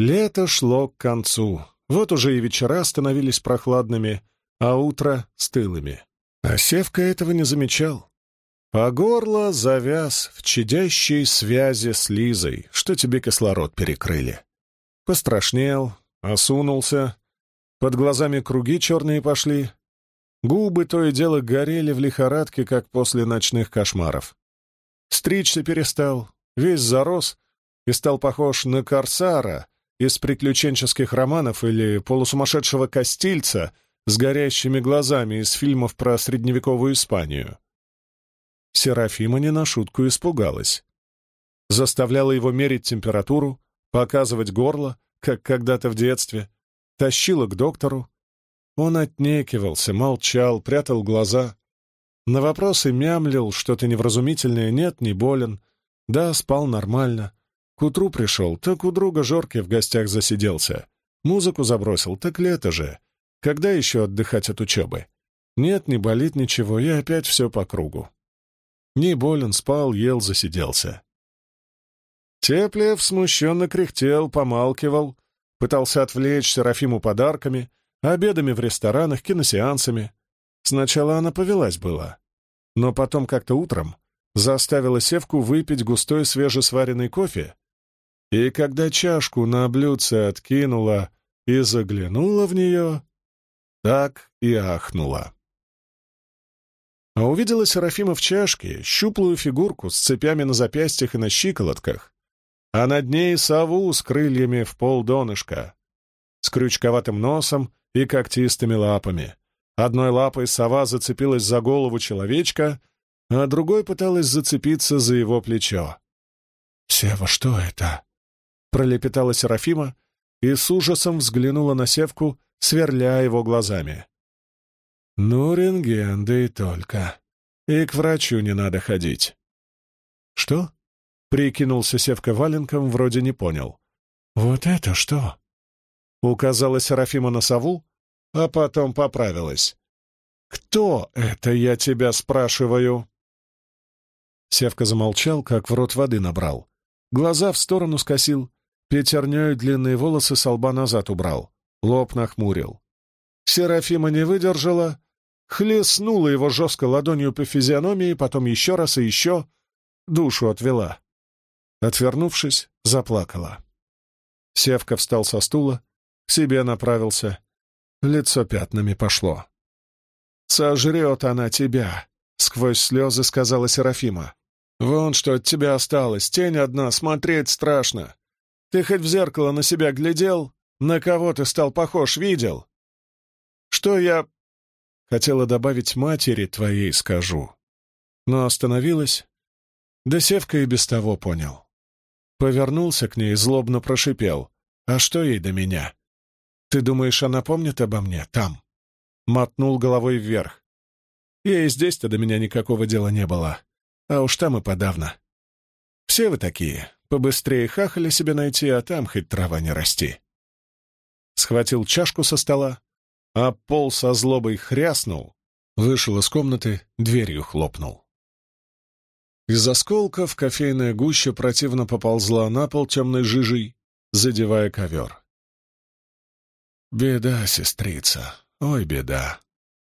Лето шло к концу. Вот уже и вечера становились прохладными, а утро — стылыми. А Севка этого не замечал. По горло завяз в чадящей связи с Лизой, что тебе кислород перекрыли. Пострашнел, осунулся, под глазами круги черные пошли, губы то и дело горели в лихорадке, как после ночных кошмаров. Стричься перестал, весь зарос и стал похож на корсара из приключенческих романов или полусумасшедшего костильца с горящими глазами из фильмов про средневековую Испанию. Серафима не на шутку испугалась. Заставляла его мерить температуру, показывать горло, как когда-то в детстве, тащила к доктору. Он отнекивался, молчал, прятал глаза. На вопросы мямлил что-то невразумительное «нет, не болен», «да, спал нормально». К утру пришел, так у друга Жорки в гостях засиделся. Музыку забросил, так лето же. Когда еще отдыхать от учебы? Нет, не болит ничего, и опять все по кругу. Не болен, спал, ел, засиделся. Теплев смущенно кряхтел, помалкивал, пытался отвлечь Серафиму подарками, обедами в ресторанах, киносеансами. Сначала она повелась была, но потом как-то утром заставила Севку выпить густой свежесваренный кофе, и когда чашку на блюдце откинула и заглянула в нее, так и ахнула. А увидела Серафима в чашке щуплую фигурку с цепями на запястьях и на щиколотках, а над ней сову с крыльями в полдонышка, с крючковатым носом и когтистыми лапами. Одной лапой сова зацепилась за голову человечка, а другой пыталась зацепиться за его плечо. «Сева, что это?» — пролепетала Серафима и с ужасом взглянула на Севку, сверля его глазами. «Ну, рентген, да и только. И к врачу не надо ходить». «Что?» — прикинулся Севка валенком, вроде не понял. «Вот это что?» — указала Серафима на сову, а потом поправилась. «Кто это, я тебя спрашиваю?» Севка замолчал, как в рот воды набрал. Глаза в сторону скосил, пятерней длинные волосы с лба назад убрал, лоб нахмурил. Серафима не выдержала, хлестнула его жестко ладонью по физиономии, потом еще раз и еще, душу отвела. Отвернувшись, заплакала. Севка встал со стула, к себе направился. Лицо пятнами пошло. «Сожрет она тебя», — сквозь слезы сказала Серафима. «Вон что от тебя осталось, тень одна, смотреть страшно. Ты хоть в зеркало на себя глядел? На кого ты стал похож, видел? Что я Хотела добавить матери твоей скажу. Но остановилась. Да Севка и без того понял. Повернулся к ней, злобно прошипел. «А что ей до меня? Ты думаешь, она помнит обо мне? Там?» Мотнул головой вверх. Ей здесь-то до меня никакого дела не было. А уж там и подавно. Все вы такие. Побыстрее хахали себе найти, а там хоть трава не расти. Схватил чашку со стола, а пол со злобой хряснул, вышел из комнаты, дверью хлопнул. Из осколков кофейная гуща противно поползла на пол темной жижей, задевая ковер. «Беда, сестрица, ой, беда!»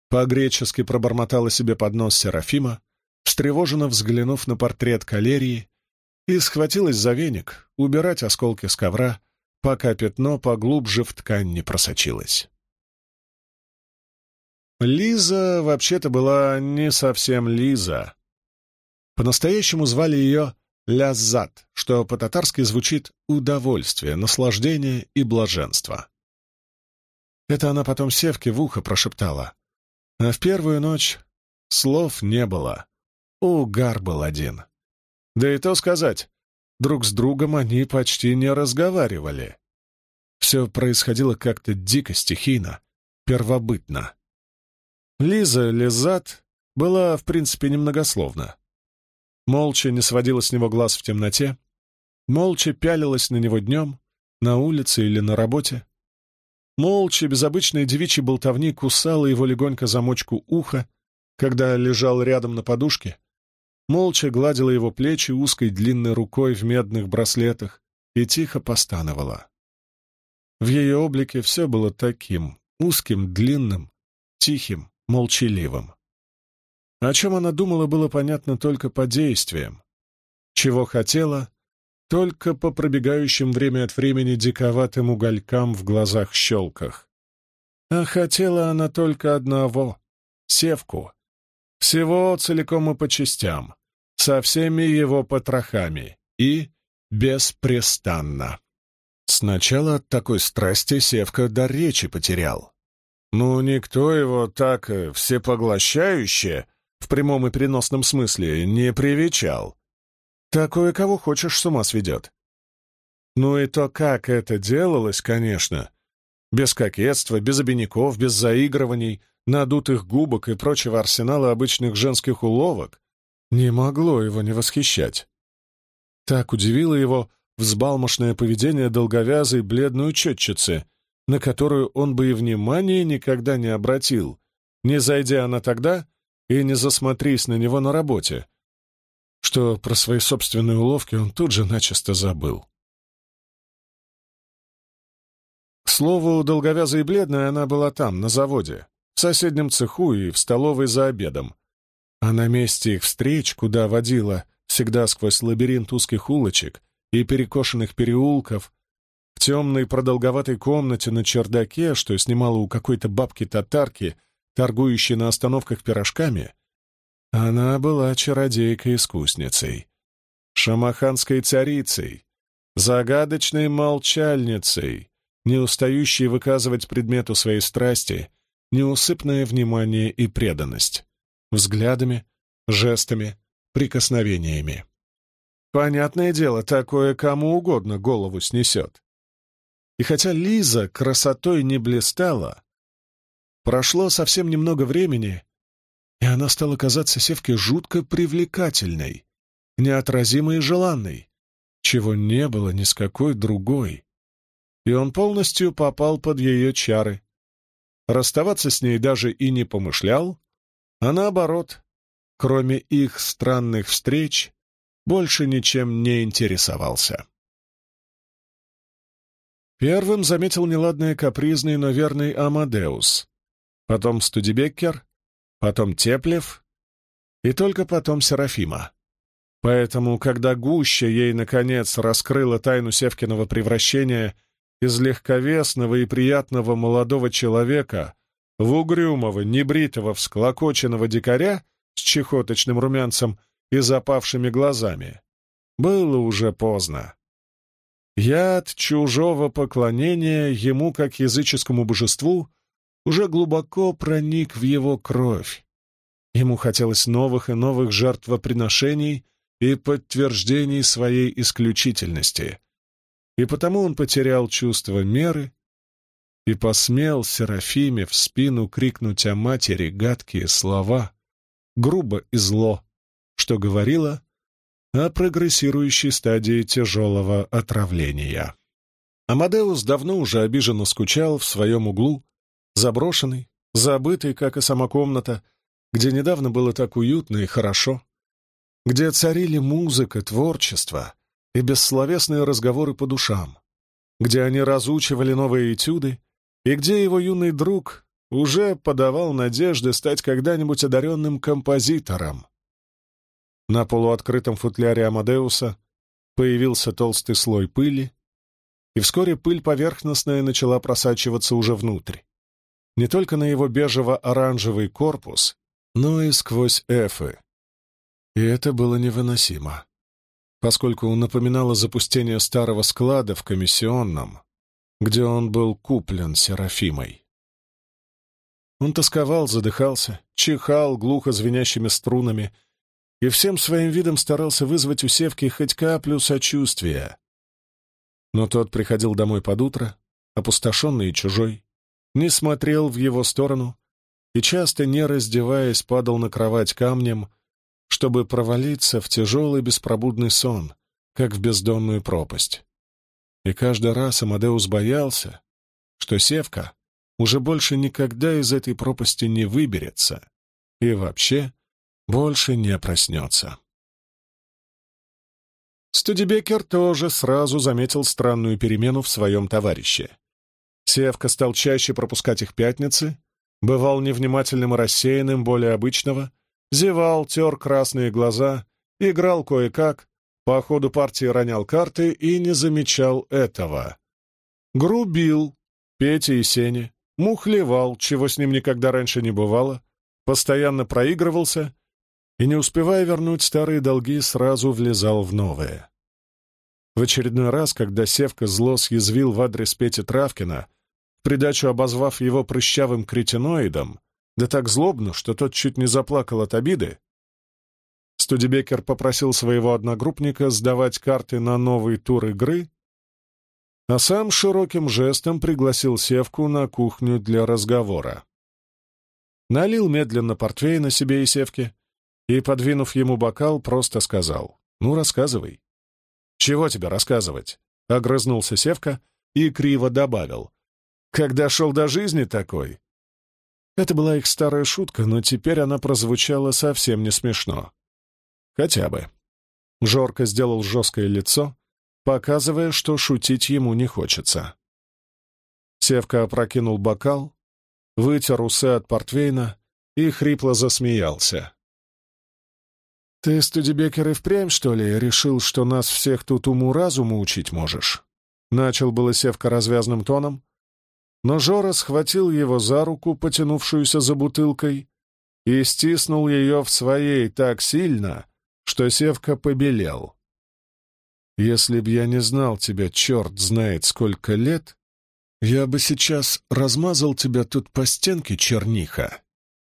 По-гречески пробормотала себе под нос Серафима, встревоженно взглянув на портрет калерии, и схватилась за веник убирать осколки с ковра, пока пятно поглубже в ткань не просочилось. Лиза вообще-то была не совсем Лиза. По-настоящему звали ее Ляззат, что по-татарски звучит «удовольствие», «наслаждение» и «блаженство». Это она потом Севке в ухо прошептала. А в первую ночь слов не было. Угар был один. Да и то сказать, друг с другом они почти не разговаривали. Все происходило как-то дико стихийно, первобытно. Лиза Лизат была, в принципе, немногословна. Молча не сводила с него глаз в темноте, молча пялилась на него днем, на улице или на работе. Молча, без обычной девичьей болтовни, кусала его легонько замочку уха, когда лежал рядом на подушке, молча гладила его плечи узкой длинной рукой в медных браслетах и тихо постановала. В ее облике все было таким, узким, длинным, тихим, молчаливым. О чем она думала, было понятно только по действиям. Чего хотела, только по пробегающим время от времени диковатым уголькам в глазах-щелках. А хотела она только одного — севку. Всего целиком и по частям, со всеми его потрохами и беспрестанно. Сначала от такой страсти Севка до речи потерял. Ну, никто его так э, всепоглощающе, в прямом и переносном смысле, не привечал. Такое кого хочешь с ума сведет. Ну и то, как это делалось, конечно. Без кокетства, без обиняков, без заигрываний, надутых губок и прочего арсенала обычных женских уловок, не могло его не восхищать. Так удивило его взбалмошное поведение долговязой бледной учетчицы, на которую он бы и внимания никогда не обратил, не зайдя она тогда и не засмотрись на него на работе, что про свои собственные уловки он тут же начисто забыл. К слову, долговязая и бледная она была там, на заводе, в соседнем цеху и в столовой за обедом. А на месте их встреч, куда водила всегда сквозь лабиринт узких улочек и перекошенных переулков, в темной продолговатой комнате на чердаке, что снимала у какой-то бабки-татарки, торгующей на остановках пирожками, она была чародейкой-искусницей, шамаханской царицей, загадочной молчальницей, не устающей выказывать предмету своей страсти неусыпное внимание и преданность, взглядами, жестами, прикосновениями. Понятное дело, такое кому угодно голову снесет. И хотя Лиза красотой не блистала, прошло совсем немного времени, и она стала казаться Севке жутко привлекательной, неотразимой и желанной, чего не было ни с какой другой. И он полностью попал под ее чары. Расставаться с ней даже и не помышлял, а наоборот, кроме их странных встреч, больше ничем не интересовался. Первым заметил неладное капризный, но верный Амадеус, потом Студебеккер, потом Теплев и только потом Серафима. Поэтому, когда Гуща ей, наконец, раскрыла тайну Севкиного превращения из легковесного и приятного молодого человека в угрюмого, небритого, всклокоченного дикаря с чехоточным румянцем и запавшими глазами, было уже поздно. Яд чужого поклонения ему как языческому божеству уже глубоко проник в его кровь. Ему хотелось новых и новых жертвоприношений и подтверждений своей исключительности. И потому он потерял чувство меры и посмел Серафиме в спину крикнуть о матери гадкие слова, грубо и зло, что говорило о прогрессирующей стадии тяжелого отравления. Амадеус давно уже обиженно скучал в своем углу, заброшенный, забытый, как и сама комната, где недавно было так уютно и хорошо, где царили музыка, творчество и бессловесные разговоры по душам, где они разучивали новые этюды, и где его юный друг уже подавал надежды стать когда-нибудь одаренным композитором. На полуоткрытом футляре Амадеуса появился толстый слой пыли, и вскоре пыль поверхностная начала просачиваться уже внутрь не только на его бежево-оранжевый корпус, но и сквозь эфы. И это было невыносимо, поскольку напоминало запустение старого склада в комиссионном, где он был куплен Серафимой. Он тосковал, задыхался, чихал глухо звенящими струнами и всем своим видом старался вызвать у Севки хоть каплю сочувствия. Но тот приходил домой под утро, опустошенный и чужой, не смотрел в его сторону и, часто не раздеваясь, падал на кровать камнем, чтобы провалиться в тяжелый беспробудный сон, как в бездонную пропасть. И каждый раз Амадеус боялся, что Севка уже больше никогда из этой пропасти не выберется и вообще больше не проснется. Студебекер тоже сразу заметил странную перемену в своем товарище Севка стал чаще пропускать их пятницы, бывал невнимательным и рассеянным более обычного, зевал, тер красные глаза, играл кое-как, по ходу партии ронял карты и не замечал этого. Грубил Петя и Сеня, мухлевал, чего с ним никогда раньше не бывало, постоянно проигрывался и, не успевая вернуть старые долги, сразу влезал в новые. В очередной раз, когда Севка зло съязвил в адрес Пети Травкина, придачу обозвав его прыщавым кретиноидом, да так злобно, что тот чуть не заплакал от обиды, Студебекер попросил своего одногруппника сдавать карты на новый тур игры, а сам широким жестом пригласил Севку на кухню для разговора. Налил медленно портвейна себе и Севке и, подвинув ему бокал, просто сказал «Ну, рассказывай». «Чего тебе рассказывать?» — огрызнулся Севка и криво добавил. «Когда шел до жизни такой?» Это была их старая шутка, но теперь она прозвучала совсем не смешно. Хотя бы. Жорко сделал жесткое лицо, показывая, что шутить ему не хочется. Севка опрокинул бокал, вытер усы от портвейна и хрипло засмеялся. «Ты, Студебекер, и впрямь, что ли, решил, что нас всех тут уму-разуму учить можешь?» Начал было Севка развязным тоном, но Жора схватил его за руку, потянувшуюся за бутылкой, и стиснул ее в своей так сильно, что Севка побелел. «Если б я не знал тебя, черт знает сколько лет, я бы сейчас размазал тебя тут по стенке черниха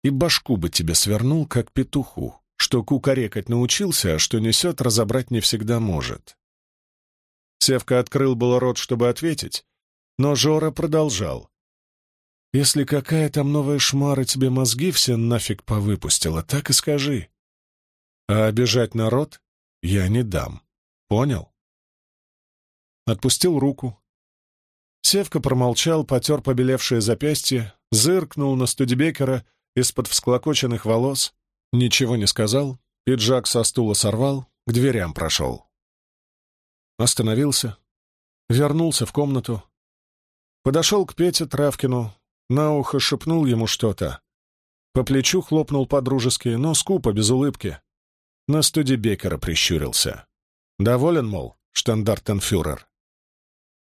и башку бы тебе свернул, как петуху, что кукарекать научился, а что несет, разобрать не всегда может». Севка открыл было рот, чтобы ответить, но Жора продолжал. «Если какая там новая шмара тебе мозги все нафиг повыпустила, так и скажи. А обижать народ я не дам. Понял? Отпустил руку. Севка промолчал, потер побелевшее запястье, зыркнул на Студебекера из-под всклокоченных волос, ничего не сказал, пиджак со стула сорвал, к дверям прошел. Остановился, вернулся в комнату, подошел к Пете Травкину, на ухо шепнул ему что-то. По плечу хлопнул по-дружески, но скупо, без улыбки. На Студебекера прищурился. Доволен, мол, штандартенфюрер.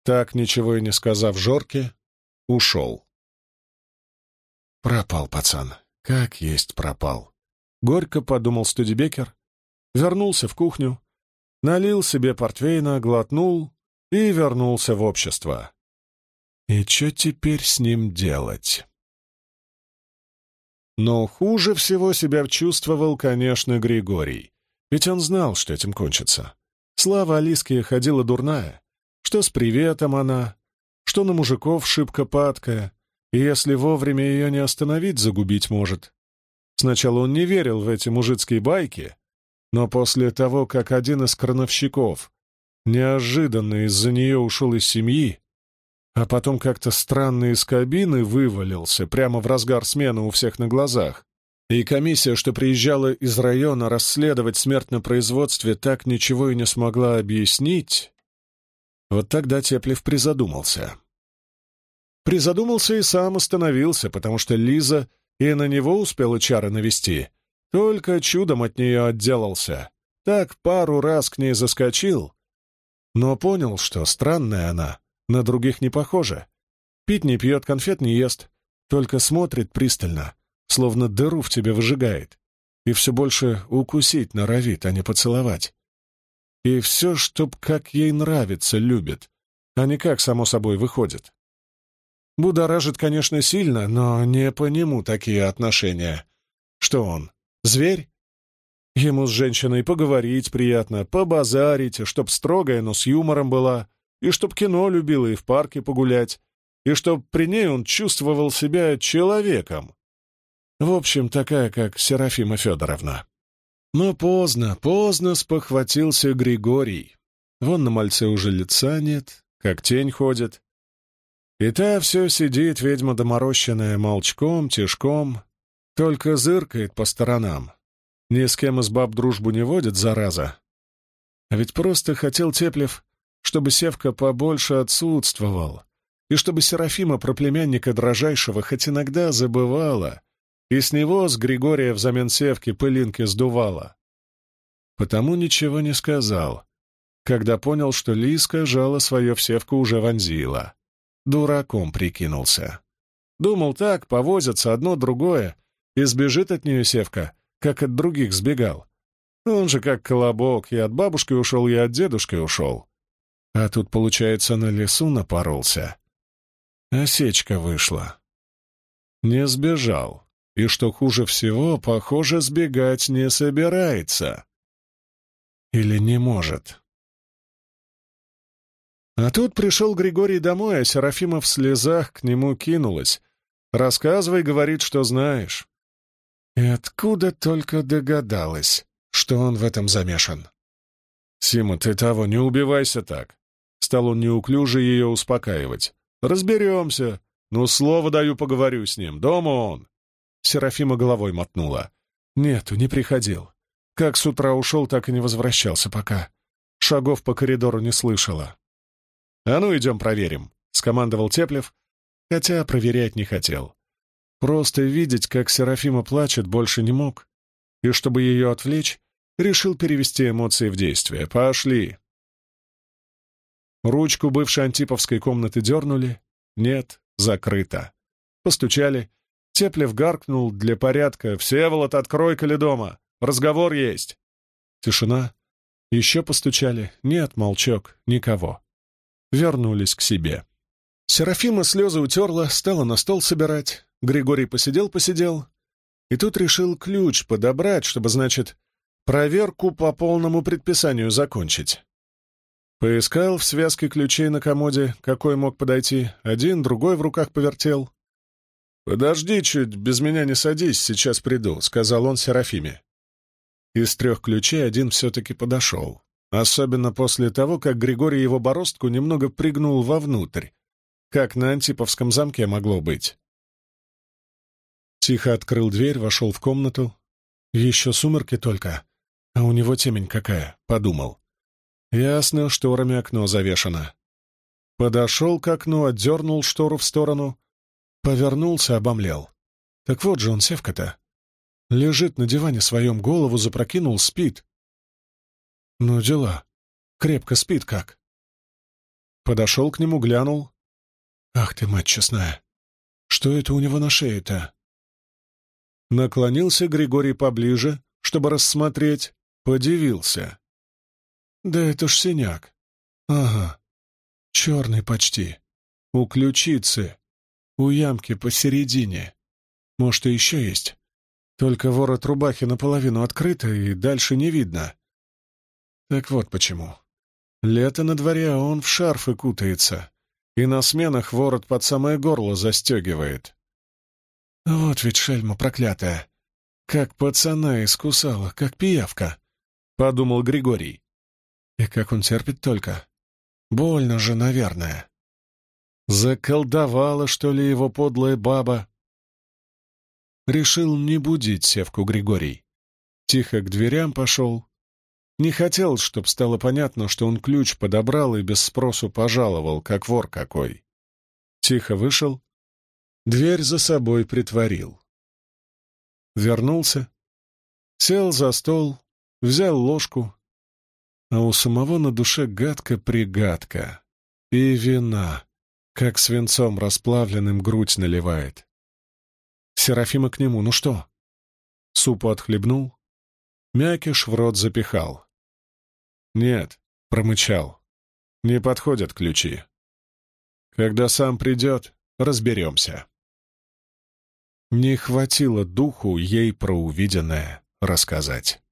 Так, ничего и не сказав Жорке, ушел. Пропал пацан. Как есть пропал. Горько подумал Студебекер, вернулся в кухню, налил себе портвейна, глотнул и вернулся в общество. И что теперь с ним делать? Но хуже всего себя чувствовал, конечно, Григорий. Ведь он знал, что этим кончится. Слава Алиске ходила дурная, что с приветом она, что на мужиков шибко падкая, и если вовремя ее не остановить, загубить может. Сначала он не верил в эти мужицкие байки, но после того, как один из крановщиков неожиданно из-за нее ушел из семьи, а потом как-то странно из кабины вывалился прямо в разгар смены у всех на глазах. И комиссия, что приезжала из района расследовать смерть на производстве, так ничего и не смогла объяснить. Вот тогда Теплев призадумался. Призадумался и сам остановился, потому что Лиза и на него успела чары навести. Только чудом от нее отделался. Так пару раз к ней заскочил, но понял, что странная она — на других не похоже. Пить не пьет, конфет не ест, только смотрит пристально, словно дыру в тебе выжигает, и все больше укусить норовит, а не поцеловать. И все, чтоб как ей нравится, любит, а не как само собой выходит. Будоражит, конечно, сильно, но не по нему такие отношения. Что он, зверь? Ему с женщиной поговорить приятно, побазарить, чтоб строгая, но с юмором была — и чтоб кино любила и в парке погулять, и чтоб при ней он чувствовал себя человеком. В общем, такая, как Серафима Федоровна. Но поздно, поздно спохватился Григорий. Вон на мальце уже лица нет, как тень ходит. И та все сидит, ведьма доморощенная, молчком, тишком, только зыркает по сторонам. Ни с кем из баб дружбу не водит, зараза. А ведь просто хотел Теплев чтобы Севка побольше отсутствовал, и чтобы Серафима про племянника дрожайшего хоть иногда забывала, и с него, с Григория взамен севки, пылинки сдувала. Потому ничего не сказал, когда понял, что Лиска жало свое в севку уже вонзила. Дураком прикинулся. Думал так, повозятся одно другое, и сбежит от нее севка, как от других сбегал. Он же как колобок, и от бабушки ушел, и от дедушки ушел. А тут, получается, на лесу напоролся. Осечка вышла. Не сбежал. И что хуже всего, похоже, сбегать не собирается. Или не может. А тут пришел Григорий домой, а Серафима в слезах к нему кинулась. «Рассказывай, — говорит, — что знаешь». И откуда только догадалась, что он в этом замешан. «Сима, ты того, не убивайся так!» Стал он неуклюже ее успокаивать. «Разберемся. Ну, слово даю, поговорю с ним. Дома он». Серафима головой мотнула. «Нету, не приходил. Как с утра ушел, так и не возвращался пока. Шагов по коридору не слышала». «А ну, идем проверим», — скомандовал Теплев, хотя проверять не хотел. Просто видеть, как Серафима плачет, больше не мог. И чтобы ее отвлечь, решил перевести эмоции в действие. «Пошли!» Ручку бывшей антиповской комнаты дернули. Нет, закрыто. Постучали. Теплев гаркнул для порядка. «Всеволод, открой дома. Разговор есть!» Тишина. Еще постучали. Нет, молчок. Никого. Вернулись к себе. Серафима слезы утерла, стала на стол собирать. Григорий посидел-посидел. И тут решил ключ подобрать, чтобы, значит, проверку по полному предписанию закончить. Поискал в связке ключей на комоде, какой мог подойти. Один, другой в руках повертел. «Подожди чуть, без меня не садись, сейчас приду», — сказал он Серафиме. Из трех ключей один все-таки подошел. Особенно после того, как Григорий его бороздку немного пригнул вовнутрь, как на антиповском замке могло быть. Тихо открыл дверь, вошел в комнату. Еще сумерки только, а у него темень какая, — подумал. Ясно, шторами окно завешено. Подошел к окну, отдернул штору в сторону, повернулся, обомлел. Так вот же он, Севка-то. Лежит на диване своем, голову запрокинул, спит. Ну, дела. Крепко спит как. Подошел к нему, глянул. Ах ты, мать честная! Что это у него на шее-то? Наклонился Григорий поближе, чтобы рассмотреть, подивился. Да это ж синяк. Ага. Черный почти. У ключицы. У ямки посередине. Может, и еще есть. Только ворот рубахи наполовину открыто, и дальше не видно. Так вот почему. Лето на дворе, а он в шарфы кутается. И на сменах ворот под самое горло застегивает. Вот ведь шельма проклятая. Как пацана искусала, как пиявка, — подумал Григорий. И как он терпит только. Больно же, наверное. Заколдовала, что ли, его подлая баба? Решил не будить Севку Григорий. Тихо к дверям пошел. Не хотел, чтоб стало понятно, что он ключ подобрал и без спросу пожаловал, как вор какой. Тихо вышел, дверь за собой притворил. Вернулся, сел за стол, взял ложку, а у самого на душе гадко-пригадко. И вина, как свинцом расплавленным грудь наливает. Серафима к нему, ну что? Супу отхлебнул, мякиш в рот запихал. Нет, промычал. Не подходят ключи. Когда сам придет, разберемся. Не хватило духу ей про увиденное рассказать.